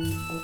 Música